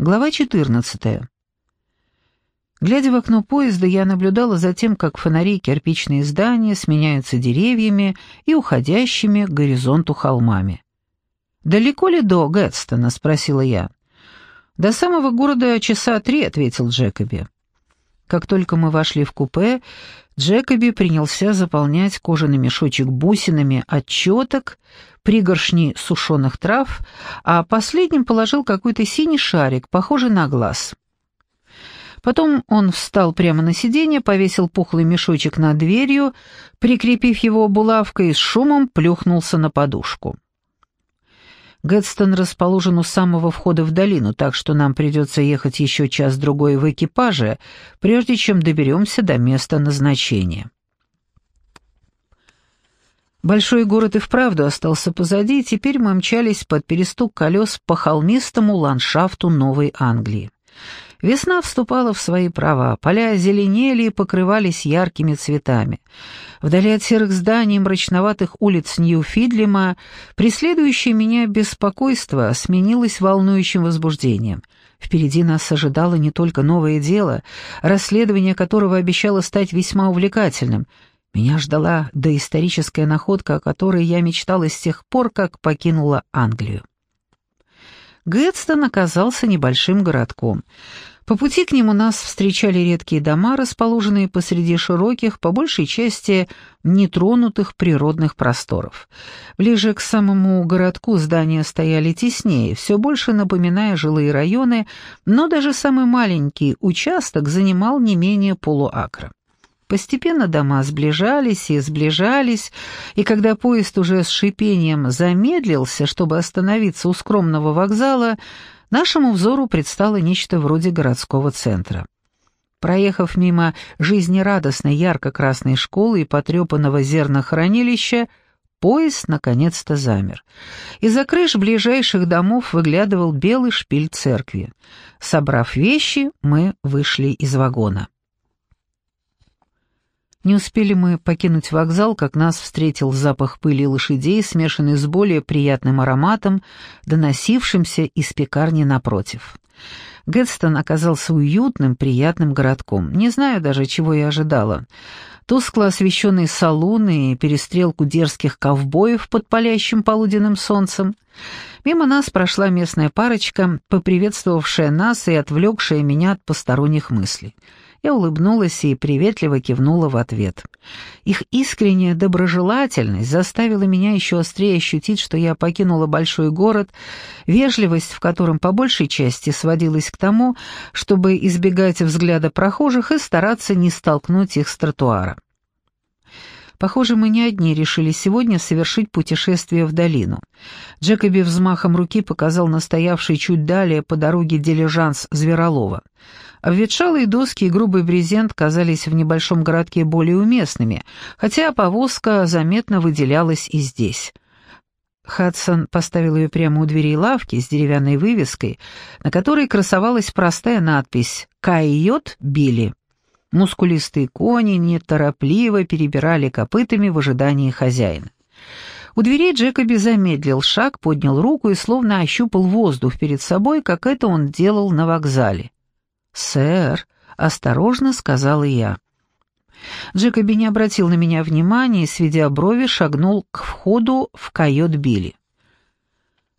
Глава 14. Глядя в окно поезда, я наблюдала за тем, как фонари кирпичные здания сменяются деревьями и уходящими к горизонту холмами. «Далеко ли до Гэтстона?» — спросила я. «До самого города часа три», — ответил Джекоби. Как только мы вошли в купе, Джекоби принялся заполнять кожаный мешочек бусинами отчеток, пригоршни сушеных трав, а последним положил какой-то синий шарик, похожий на глаз. Потом он встал прямо на сиденье, повесил пухлый мешочек над дверью, прикрепив его булавкой, и с шумом плюхнулся на подушку. Гэтстон расположен у самого входа в долину, так что нам придется ехать еще час-другой в экипаже, прежде чем доберемся до места назначения. Большой город и вправду остался позади, и теперь мы мчались под перестук колес по холмистому ландшафту Новой Англии. Весна вступала в свои права, поля зеленели и покрывались яркими цветами. Вдали от серых зданий и мрачноватых улиц Нью-Фидлема преследующее меня беспокойство сменилось волнующим возбуждением. Впереди нас ожидало не только новое дело, расследование которого обещало стать весьма увлекательным. Меня ждала доисторическая находка, о которой я мечтала с тех пор, как покинула Англию. Гэтстон оказался небольшим городком. По пути к нему нас встречали редкие дома, расположенные посреди широких, по большей части нетронутых природных просторов. Ближе к самому городку здания стояли теснее, все больше напоминая жилые районы, но даже самый маленький участок занимал не менее полуакра. Постепенно дома сближались и сближались, и когда поезд уже с шипением замедлился, чтобы остановиться у скромного вокзала, нашему взору предстало нечто вроде городского центра. Проехав мимо жизнерадостной ярко-красной школы и потрепанного зернохранилища, поезд наконец-то замер. Из-за крыш ближайших домов выглядывал белый шпиль церкви. Собрав вещи, мы вышли из вагона. Не успели мы покинуть вокзал, как нас встретил запах пыли лошадей, смешанный с более приятным ароматом, доносившимся из пекарни напротив. Гэтстон оказался уютным, приятным городком. Не знаю даже, чего я ожидала. Тускло освещенные салуны и перестрелку дерзких ковбоев под палящим полуденным солнцем. Мимо нас прошла местная парочка, поприветствовавшая нас и отвлекшая меня от посторонних мыслей. Я улыбнулась и приветливо кивнула в ответ. Их искренняя доброжелательность заставила меня еще острее ощутить, что я покинула большой город, вежливость в котором по большей части сводилась к тому, чтобы избегать взгляда прохожих и стараться не столкнуть их с тротуара. Похоже, мы не одни решили сегодня совершить путешествие в долину. Джекоби взмахом руки показал настоявший чуть далее по дороге дилижанс Зверолова. Обветшалые доски и грубый брезент казались в небольшом городке более уместными, хотя повозка заметно выделялась и здесь. Хадсон поставил ее прямо у дверей лавки с деревянной вывеской, на которой красовалась простая надпись «Кайот Билли». Мускулистые кони неторопливо перебирали копытами в ожидании хозяина. У дверей Джекоби замедлил шаг, поднял руку и словно ощупал воздух перед собой, как это он делал на вокзале. «Сэр», — осторожно сказала я. Джекоби не обратил на меня внимания и, сведя брови, шагнул к входу в койот Билли.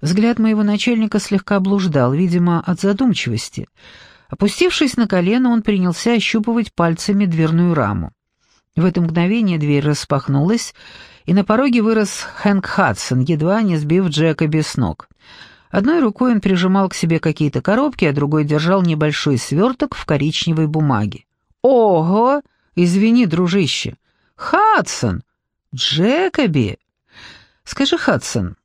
Взгляд моего начальника слегка блуждал, видимо, от задумчивости — Опустившись на колено, он принялся ощупывать пальцами дверную раму. В это мгновение дверь распахнулась, и на пороге вырос Хэнк Хадсон, едва не сбив Джекоби с ног. Одной рукой он прижимал к себе какие-то коробки, а другой держал небольшой сверток в коричневой бумаге. «Ого! Извини, дружище!» «Хадсон! Джекоби!» «Скажи, Хадсон,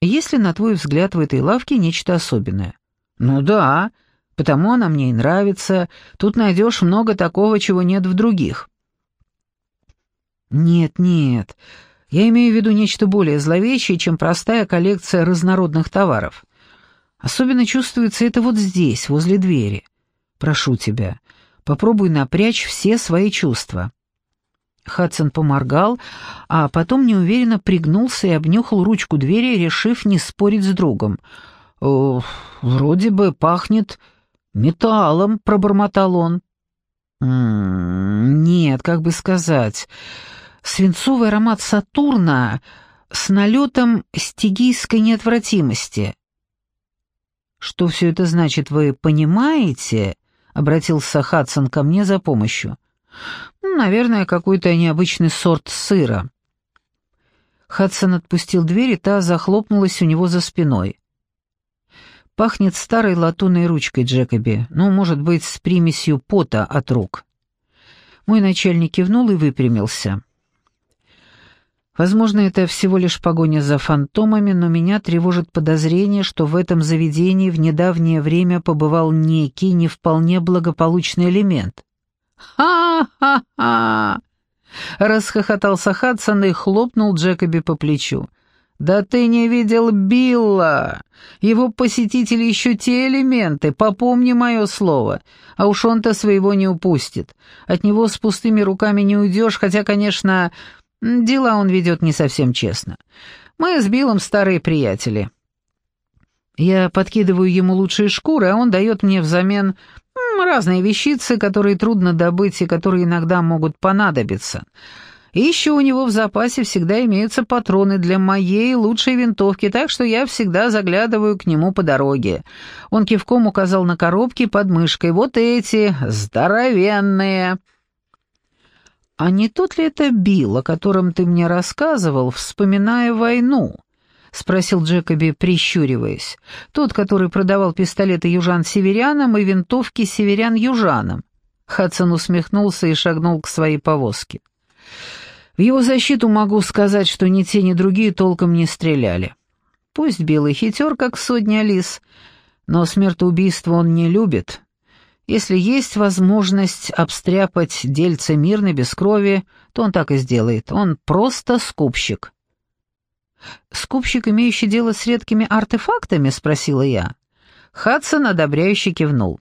есть ли, на твой взгляд, в этой лавке нечто особенное?» «Ну да!» Потому она мне и нравится. Тут найдешь много такого, чего нет в других». «Нет, нет. Я имею в виду нечто более зловещее, чем простая коллекция разнородных товаров. Особенно чувствуется это вот здесь, возле двери. Прошу тебя, попробуй напрячь все свои чувства». Хадсон поморгал, а потом неуверенно пригнулся и обнюхал ручку двери, решив не спорить с другом — «Вроде бы пахнет металлом», — пробормотал он. «М -м, «Нет, как бы сказать, свинцовый аромат Сатурна с налетом стигийской неотвратимости». «Что все это значит, вы понимаете?» — обратился Хадсон ко мне за помощью. «Наверное, какой-то необычный сорт сыра». Хадсон отпустил дверь, и та захлопнулась у него за спиной. Пахнет старой латунной ручкой Джекоби, ну, может быть, с примесью пота от рук. Мой начальник кивнул и выпрямился. Возможно, это всего лишь погоня за фантомами, но меня тревожит подозрение, что в этом заведении в недавнее время побывал некий не вполне благополучный элемент. «Ха-ха-ха!» — расхохотался Хадсон и хлопнул Джекоби по плечу. «Да ты не видел Билла! Его посетители еще те элементы, попомни мое слово. А уж он-то своего не упустит. От него с пустыми руками не уйдешь, хотя, конечно, дела он ведет не совсем честно. Мы с Биллом старые приятели». Я подкидываю ему лучшие шкуры, а он дает мне взамен разные вещицы, которые трудно добыть и которые иногда могут понадобиться. И еще у него в запасе всегда имеются патроны для моей лучшей винтовки, так что я всегда заглядываю к нему по дороге. Он кивком указал на коробки под мышкой. Вот эти, здоровенные. А не тот ли это Билл, о котором ты мне рассказывал, вспоминая войну? — спросил Джекоби, прищуриваясь. «Тот, который продавал пистолеты южан-северянам и винтовки северян-южанам». Хадсон усмехнулся и шагнул к своей повозке. В его защиту могу сказать, что ни те, ни другие толком не стреляли. Пусть белый хитер, как сотня лис, но смертоубийство он не любит. Если есть возможность обстряпать дельце мирно, без крови, то он так и сделает. Он просто скупщик. «Скупщик, имеющий дело с редкими артефактами?» — спросила я. Хадсон одобряюще кивнул.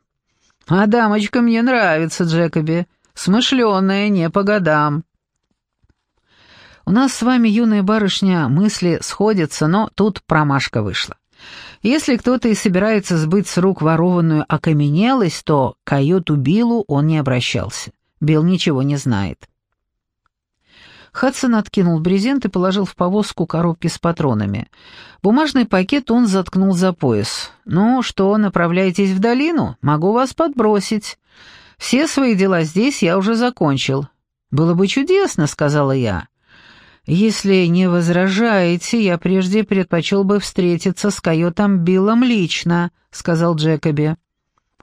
«А дамочка мне нравится, Джекоби. Смышленая, не по годам. У нас с вами, юная барышня, мысли сходятся, но тут промашка вышла. Если кто-то и собирается сбыть с рук ворованную окаменелость, то к койоту Биллу он не обращался. Билл ничего не знает. Хадсон откинул брезент и положил в повозку коробки с патронами. Бумажный пакет он заткнул за пояс. «Ну что, направляетесь в долину? Могу вас подбросить. Все свои дела здесь я уже закончил». «Было бы чудесно», — сказала я. «Если не возражаете, я прежде предпочел бы встретиться с койотом Биллом лично», — сказал Джекоби.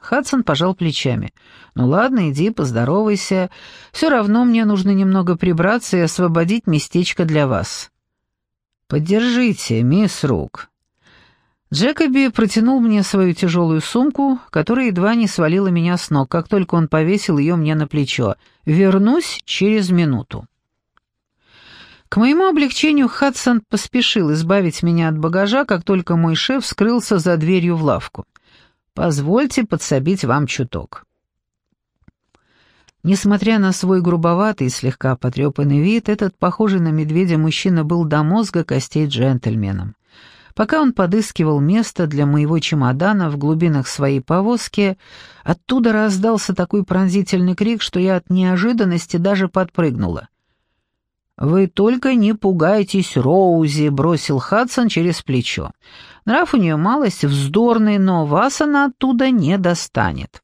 Хадсон пожал плечами. «Ну ладно, иди, поздоровайся. Все равно мне нужно немного прибраться и освободить местечко для вас». «Подержите, мисс Рук». Джекоби протянул мне свою тяжелую сумку, которая едва не свалила меня с ног, как только он повесил ее мне на плечо. «Вернусь через минуту». К моему облегчению Хадсон поспешил избавить меня от багажа, как только мой шеф скрылся за дверью в лавку. «Позвольте подсобить вам чуток». Несмотря на свой грубоватый и слегка потрепанный вид, этот похожий на медведя мужчина был до мозга костей джентльменом. Пока он подыскивал место для моего чемодана в глубинах своей повозки, оттуда раздался такой пронзительный крик, что я от неожиданности даже подпрыгнула. «Вы только не пугайтесь, Роузи», — бросил Хадсон через плечо. «Нрав у нее малость вздорный, но вас она оттуда не достанет».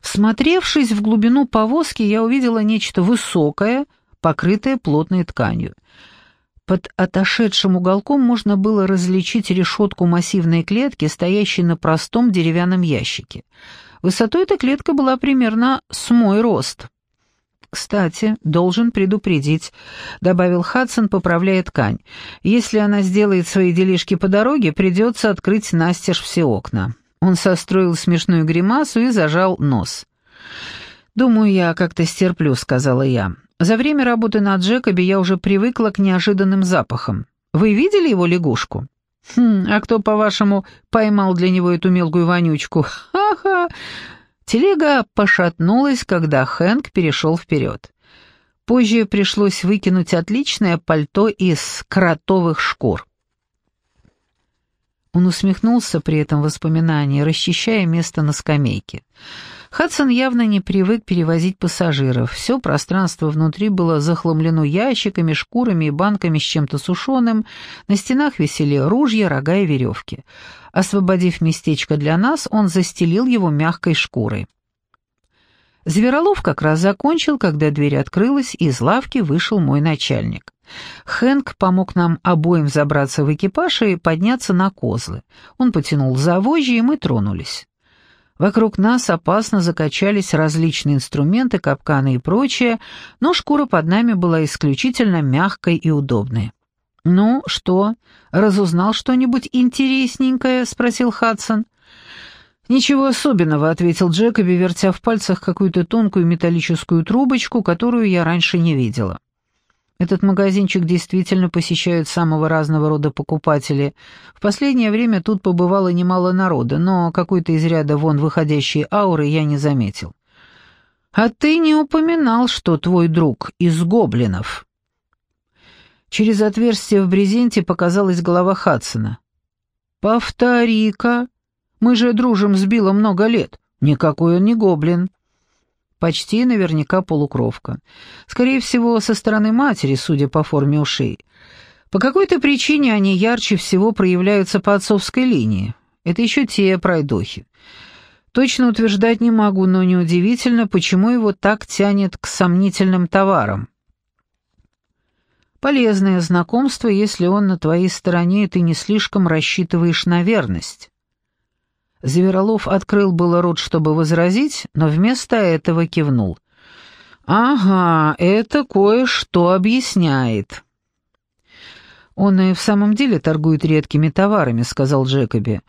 Всмотревшись в глубину повозки, я увидела нечто высокое, покрытое плотной тканью. Под отошедшим уголком можно было различить решетку массивной клетки, стоящей на простом деревянном ящике. Высотой эта клетка была примерно с мой рост. «Кстати, должен предупредить», — добавил Хадсон, поправляя ткань. «Если она сделает свои делишки по дороге, придется открыть настежь все окна». Он состроил смешную гримасу и зажал нос. «Думаю, я как-то стерплю», — сказала я. «За время работы на Джекобе я уже привыкла к неожиданным запахам. Вы видели его лягушку?» «Хм, а кто, по-вашему, поймал для него эту мелкую вонючку? Ха-ха! Телега пошатнулась, когда Хэнк перешел вперед. Позже пришлось выкинуть отличное пальто из кротовых шкур. Он усмехнулся при этом воспоминании, расчищая место на скамейке. Хадсон явно не привык перевозить пассажиров. Все пространство внутри было захламлено ящиками, шкурами и банками с чем-то сушеным. На стенах висели ружья, рога и веревки. Освободив местечко для нас, он застелил его мягкой шкурой. Зверолов как раз закончил, когда дверь открылась, и из лавки вышел мой начальник. Хэнк помог нам обоим забраться в экипаж и подняться на козлы. Он потянул за вожжи, и мы тронулись. Вокруг нас опасно закачались различные инструменты, капканы и прочее, но шкура под нами была исключительно мягкой и удобной. «Ну, что, разузнал что-нибудь интересненькое?» — спросил Хадсон. «Ничего особенного», — ответил Джекоби, вертя в пальцах какую-то тонкую металлическую трубочку, которую я раньше не видела. Этот магазинчик действительно посещают самого разного рода покупатели. В последнее время тут побывало немало народа, но какой-то из ряда вон выходящей ауры я не заметил. «А ты не упоминал, что твой друг из гоблинов?» Через отверстие в брезенте показалась голова Хадсона. «Повтори-ка. Мы же дружим с Биллом много лет. Никакой он не гоблин». Почти наверняка полукровка. Скорее всего, со стороны матери, судя по форме ушей. По какой-то причине они ярче всего проявляются по отцовской линии. Это еще те пройдохи. Точно утверждать не могу, но неудивительно, почему его так тянет к сомнительным товарам. Полезное знакомство, если он на твоей стороне, и ты не слишком рассчитываешь на верность. Зверолов открыл было рот, чтобы возразить, но вместо этого кивнул. «Ага, это кое-что объясняет». «Он и в самом деле торгует редкими товарами», — сказал Джекоби.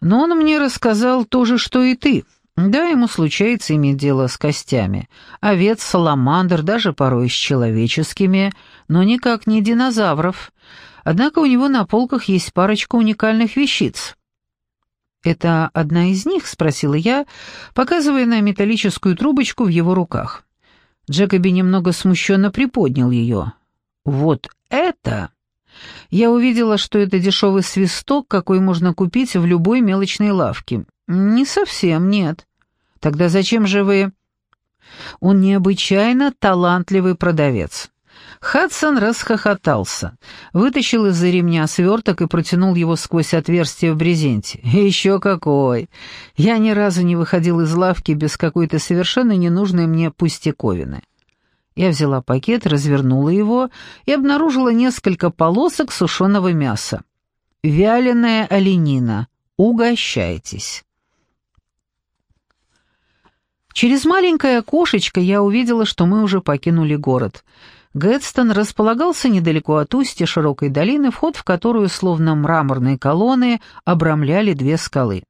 «Но он мне рассказал то же, что и ты. Да, ему случается иметь дело с костями. Овец, саламандр, даже порой с человеческими, но никак не динозавров. Однако у него на полках есть парочка уникальных вещиц». «Это одна из них?» — спросила я, показывая на металлическую трубочку в его руках. Джекоби немного смущенно приподнял ее. «Вот это!» Я увидела, что это дешевый свисток, какой можно купить в любой мелочной лавке. «Не совсем, нет. Тогда зачем же вы...» «Он необычайно талантливый продавец. Хадсон расхохотался, вытащил из-за ремня сверток и протянул его сквозь отверстие в брезенте. «Еще какой! Я ни разу не выходил из лавки без какой-то совершенно ненужной мне пустяковины». Я взяла пакет, развернула его и обнаружила несколько полосок сушеного мяса. «Вяленая оленина. Угощайтесь». Через маленькое окошечко я увидела, что мы уже покинули город — Гэдстон располагался недалеко от устья широкой долины, вход в которую, словно мраморные колонны, обрамляли две скалы.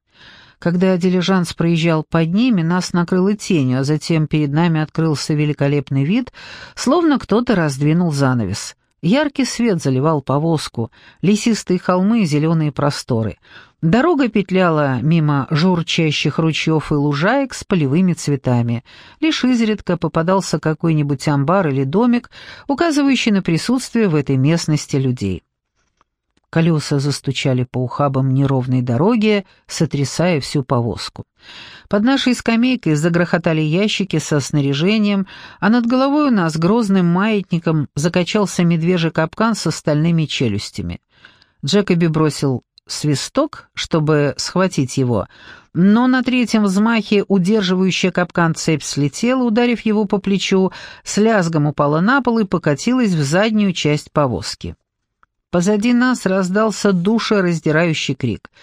Когда дилижанс проезжал под ними, нас накрыло тенью, а затем перед нами открылся великолепный вид, словно кто-то раздвинул занавес. Яркий свет заливал повозку, лесистые холмы и зеленые просторы. Дорога петляла мимо журчащих ручьев и лужаек с полевыми цветами. Лишь изредка попадался какой-нибудь амбар или домик, указывающий на присутствие в этой местности людей. Колеса застучали по ухабам неровной дороги, сотрясая всю повозку. Под нашей скамейкой загрохотали ящики со снаряжением, а над головой у нас грозным маятником закачался медвежий капкан с остальными челюстями. Джекоби бросил свисток, чтобы схватить его, но на третьем взмахе удерживающая капкан цепь слетела, ударив его по плечу, с лязгом упала на пол и покатилась в заднюю часть повозки. Позади нас раздался душераздирающий крик —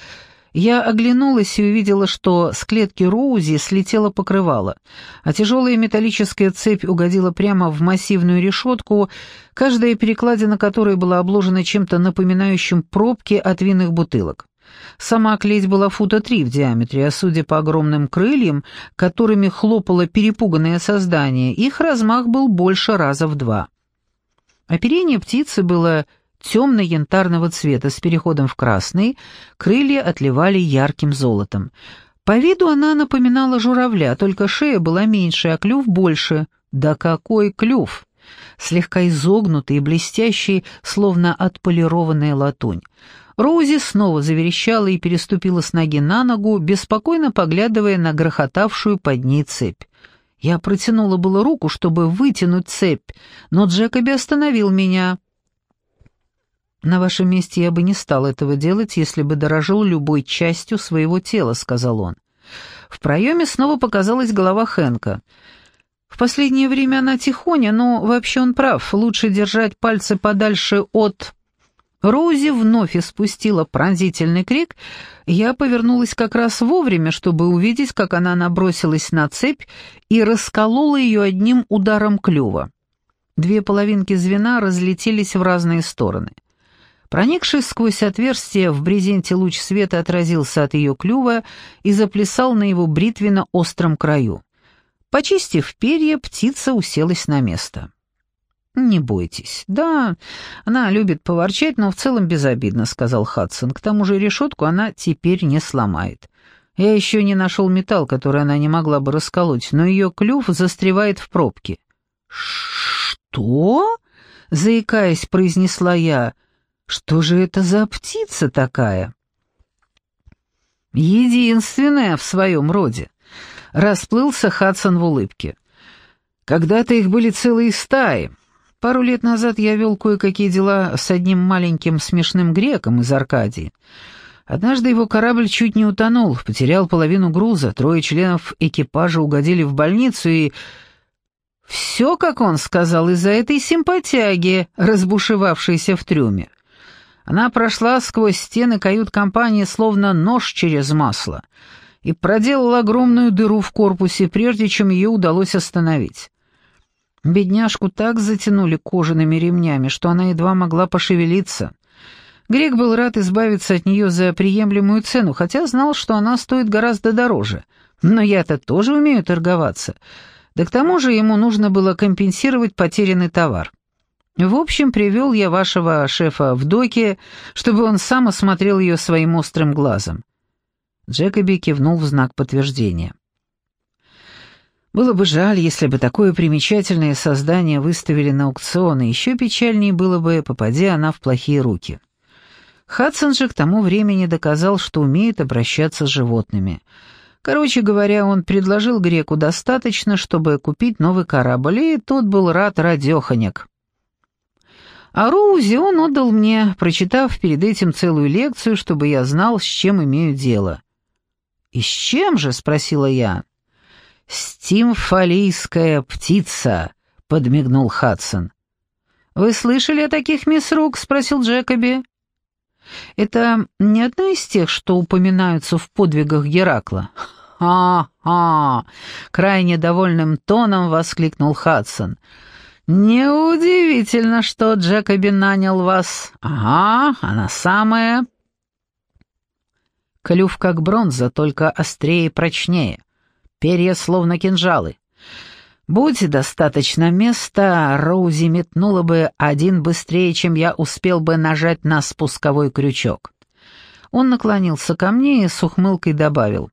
я оглянулась и увидела, что с клетки Роузи слетело покрывало, а тяжелая металлическая цепь угодила прямо в массивную решетку, каждая перекладина которой была обложена чем-то напоминающим пробки от винных бутылок. Сама клеть была фута три в диаметре, а судя по огромным крыльям, которыми хлопало перепуганное создание, их размах был больше раза в два. Оперение птицы было темно-янтарного цвета с переходом в красный, крылья отливали ярким золотом. По виду она напоминала журавля, только шея была меньше, а клюв больше. Да какой клюв! Слегка изогнутый и блестящий, словно отполированная латунь. Роузи снова заверещала и переступила с ноги на ногу, беспокойно поглядывая на грохотавшую под ней цепь. Я протянула было руку, чтобы вытянуть цепь, но Джекоби остановил меня. «На вашем месте я бы не стал этого делать, если бы дорожил любой частью своего тела», — сказал он. В проеме снова показалась голова Хэнка. В последнее время она тихоня, но вообще он прав, лучше держать пальцы подальше от... Роузи вновь испустила пронзительный крик, я повернулась как раз вовремя, чтобы увидеть, как она набросилась на цепь и расколола ее одним ударом клюва. Две половинки звена разлетелись в разные стороны. Проникший сквозь отверстие в брезенте луч света отразился от ее клюва и заплясал на его бритвенно-остром краю. Почистив перья, птица уселась на место. «Не бойтесь. Да, она любит поворчать, но в целом безобидно», — сказал Хадсон. «К тому же решетку она теперь не сломает. Я еще не нашел металл, который она не могла бы расколоть, но ее клюв застревает в пробке». «Что?» — заикаясь, произнесла я. «Что же это за птица такая?» «Единственная в своем роде», — расплылся Хадсон в улыбке. «Когда-то их были целые стаи». Пару лет назад я вел кое-какие дела с одним маленьким смешным греком из Аркадии. Однажды его корабль чуть не утонул, потерял половину груза, трое членов экипажа угодили в больницу и... Все, как он сказал, из-за этой симпатяги, разбушевавшейся в трюме. Она прошла сквозь стены кают-компании словно нож через масло и проделала огромную дыру в корпусе, прежде чем ее удалось остановить. Бедняжку так затянули кожаными ремнями, что она едва могла пошевелиться. Грек был рад избавиться от нее за приемлемую цену, хотя знал, что она стоит гораздо дороже. Но я-то тоже умею торговаться. Да к тому же ему нужно было компенсировать потерянный товар. В общем, привел я вашего шефа в доке, чтобы он сам осмотрел ее своим острым глазом. Джекоби кивнул в знак подтверждения. Было бы жаль, если бы такое примечательное создание выставили на аукцион, и еще печальнее было бы, попадя она в плохие руки. Хадсон же к тому времени доказал, что умеет обращаться с животными. Короче говоря, он предложил греку достаточно, чтобы купить новый корабль, и тот был рад радеханяк. А Роузи он отдал мне, прочитав перед этим целую лекцию, чтобы я знал, с чем имею дело. «И с чем же?» — спросила я. «Стимфалийская птица», — подмигнул Хадсон. «Вы слышали о таких, мисс Рук?» — спросил Джекоби. «Это не одна из тех, что упоминаются в подвигах Геракла?» «Ха-ха!» — крайне довольным тоном воскликнул Хадсон. «Неудивительно, что Джекоби нанял вас. Ага, она самая...» Клюв как бронза, только острее и прочнее перья словно кинжалы. Будь достаточно места, Роузи метнула бы один быстрее, чем я успел бы нажать на спусковой крючок. Он наклонился ко мне и с ухмылкой добавил.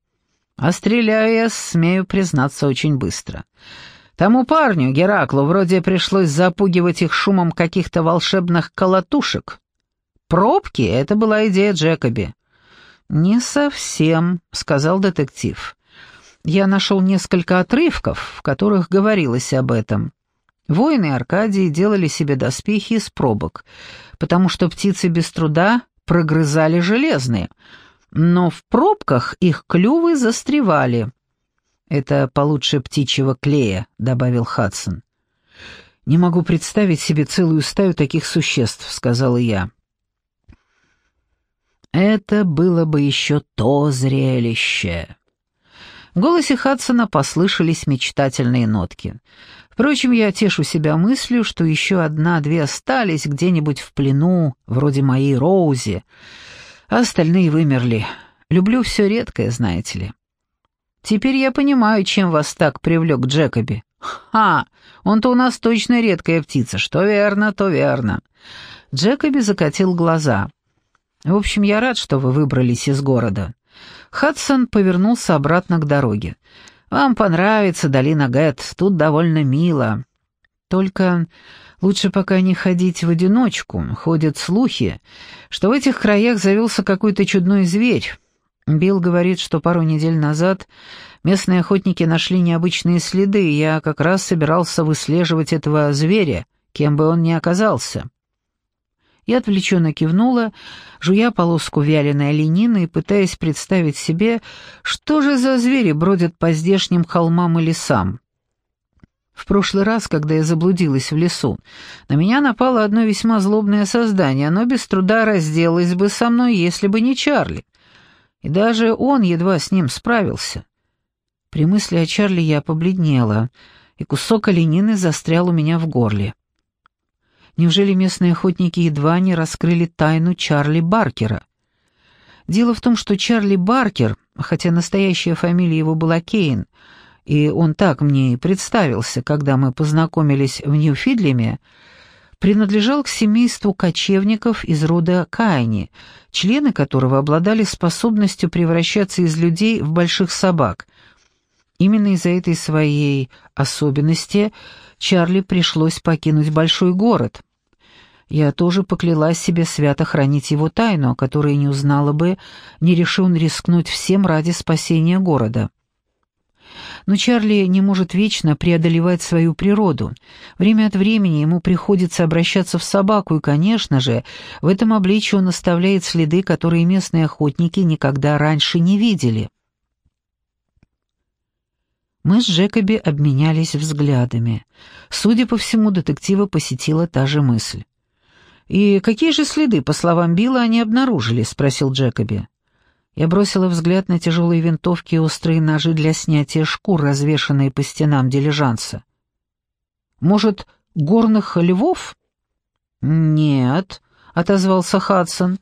«А стреляю я, смею признаться, очень быстро. Тому парню, Гераклу, вроде пришлось запугивать их шумом каких-то волшебных колотушек. Пробки — это была идея Джекоби». «Не совсем», — сказал детектив я нашел несколько отрывков, в которых говорилось об этом. Воины Аркадии делали себе доспехи из пробок, потому что птицы без труда прогрызали железные, но в пробках их клювы застревали. «Это получше птичьего клея», — добавил Хадсон. «Не могу представить себе целую стаю таких существ», — сказала я. «Это было бы еще то зрелище», в голосе Хадсона послышались мечтательные нотки. Впрочем, я тешу себя мыслью, что еще одна-две остались где-нибудь в плену, вроде моей Роузи, а остальные вымерли. Люблю все редкое, знаете ли. Теперь я понимаю, чем вас так привлек Джекоби. Ха, он-то у нас точно редкая птица, что верно, то верно. Джекоби закатил глаза. В общем, я рад, что вы выбрались из города. Хадсон повернулся обратно к дороге. «Вам понравится долина Гэт, тут довольно мило». Только лучше пока не ходить в одиночку. Ходят слухи, что в этих краях завелся какой-то чудной зверь. Билл говорит, что пару недель назад местные охотники нашли необычные следы, и я как раз собирался выслеживать этого зверя, кем бы он ни оказался. Я отвлеченно кивнула, жуя полоску вяленой оленины и пытаясь представить себе, что же за звери бродят по здешним холмам и лесам. В прошлый раз, когда я заблудилась в лесу, на меня напало одно весьма злобное создание, оно без труда разделалось бы со мной, если бы не Чарли. И даже он едва с ним справился. При мысли о Чарли я побледнела, и кусок оленины застрял у меня в горле. Неужели местные охотники едва не раскрыли тайну Чарли Баркера? Дело в том, что Чарли Баркер, хотя настоящая фамилия его была Кейн, и он так мне и представился, когда мы познакомились в Нью-Фидлеме, принадлежал к семейству кочевников из рода Кайни, члены которого обладали способностью превращаться из людей в больших собак. Именно из-за этой своей особенности Чарли пришлось покинуть большой город. Я тоже поклялась себе свято хранить его тайну, о которой не узнала бы, не решил рискнуть всем ради спасения города. Но Чарли не может вечно преодолевать свою природу. Время от времени ему приходится обращаться в собаку, и, конечно же, в этом обличии он оставляет следы, которые местные охотники никогда раньше не видели. Мы с Джекоби обменялись взглядами. Судя по всему, детектива посетила та же мысль. «И какие же следы, по словам Билла, они обнаружили?» — спросил Джекоби. Я бросила взгляд на тяжелые винтовки и острые ножи для снятия шкур, развешанные по стенам дилижанса. «Может, горных львов?» «Нет», — отозвался Хадсон.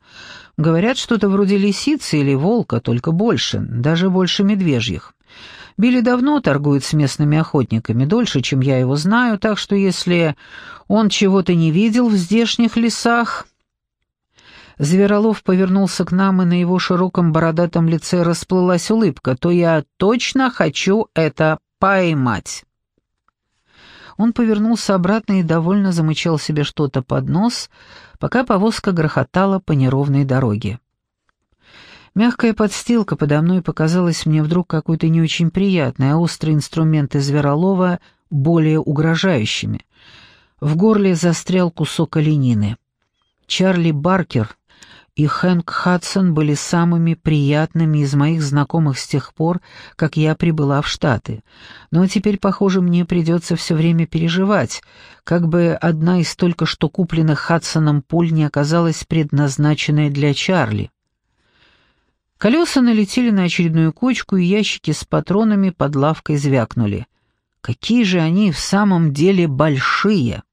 «Говорят, что-то вроде лисицы или волка, только больше, даже больше медвежьих. Билли давно торгует с местными охотниками, дольше, чем я его знаю, так что если он чего-то не видел в здешних лесах...» Зверолов повернулся к нам, и на его широком бородатом лице расплылась улыбка. «То я точно хочу это поймать!» Он повернулся обратно и довольно замычал себе что-то под нос, пока повозка грохотала по неровной дороге. Мягкая подстилка подо мной показалась мне вдруг какой-то не очень приятной, а острые инструменты Зверолова более угрожающими. В горле застрял кусок оленины. Чарли Баркер и Хэнк Хадсон были самыми приятными из моих знакомых с тех пор, как я прибыла в Штаты. Но теперь, похоже, мне придется все время переживать, как бы одна из только что купленных Хадсоном пуль не оказалась предназначенной для Чарли. Колеса налетели на очередную кочку, и ящики с патронами под лавкой звякнули. Какие же они в самом деле большие!